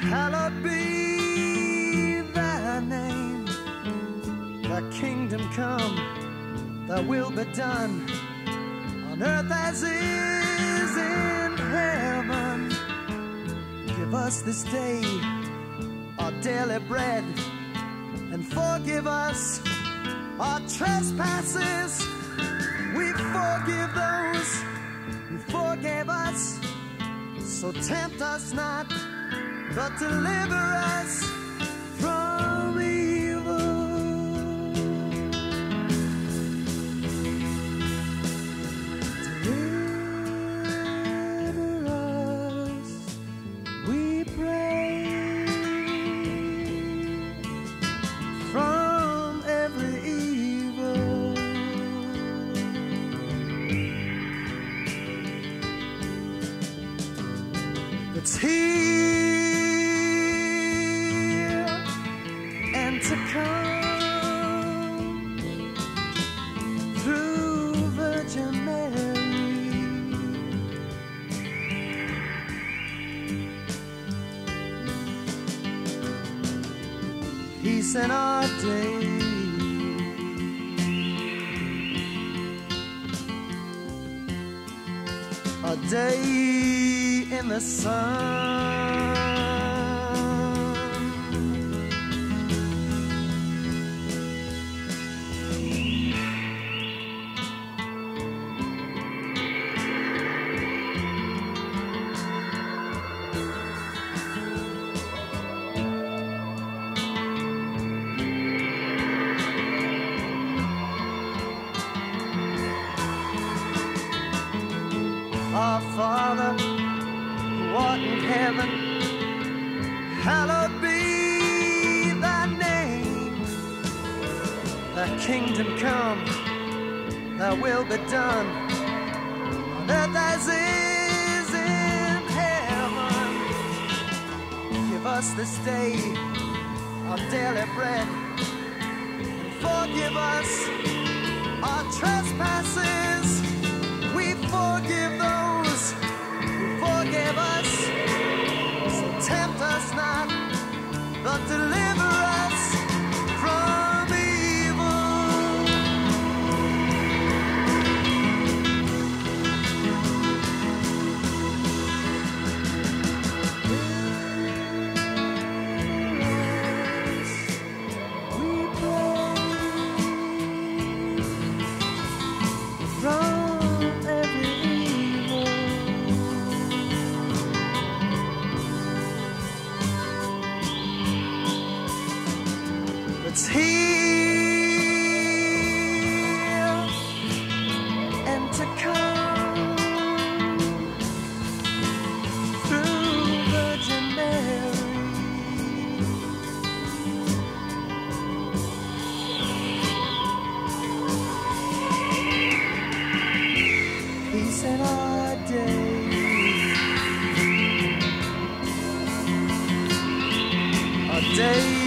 Hallowed be thy name. Thy kingdom come, thy will be done on earth as is in heaven. Give us this day our daily bread and forgive us our trespasses. We forgive those who forgave us. So tempt us not but deliver us from evil. Deliver us, we pray, from every evil. It's here to come through Virgin Mary. Peace in our day. A day in the sun. Our Father, who art in heaven, hallowed be thy name. Thy kingdom come, thy will be done, on earth as is in heaven. Give us this day our daily bread, and forgive us our trespasses. In our day. A day